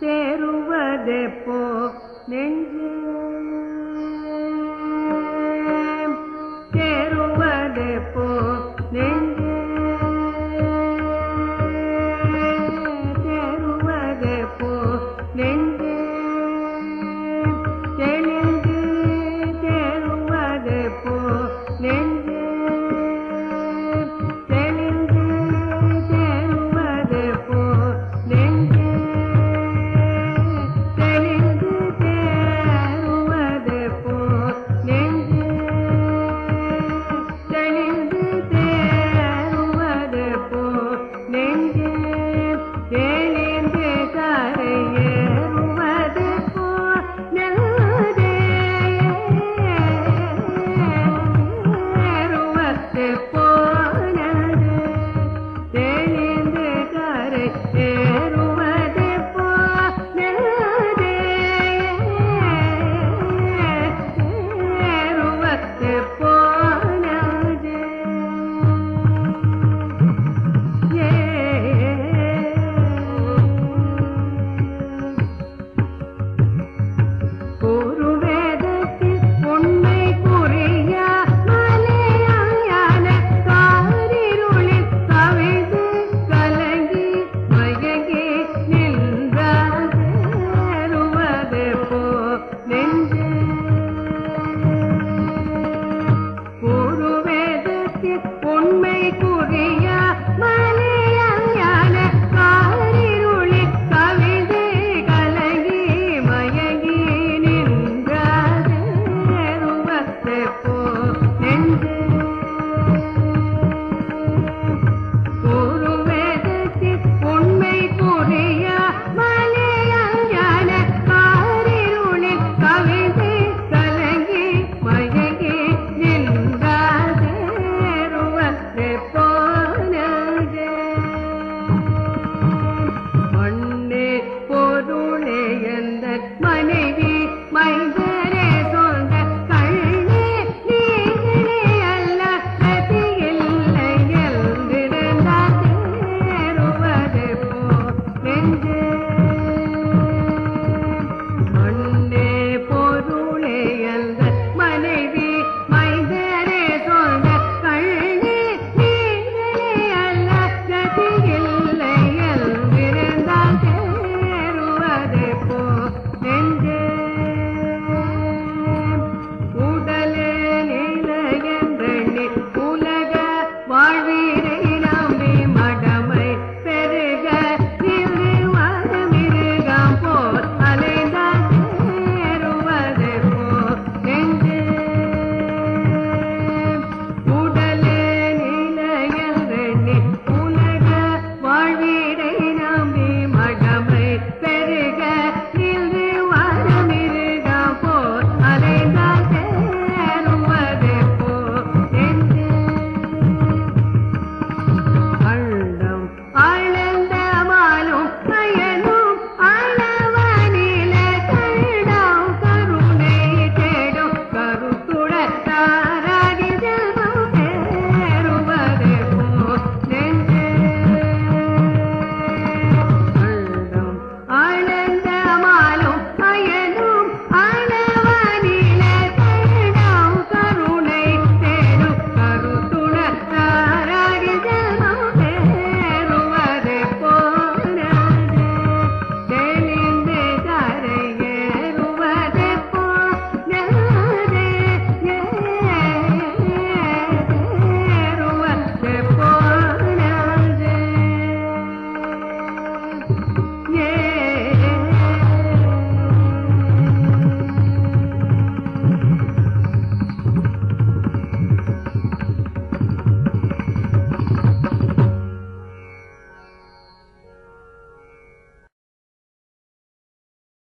சேருவதெப்போ நெஞ்சே.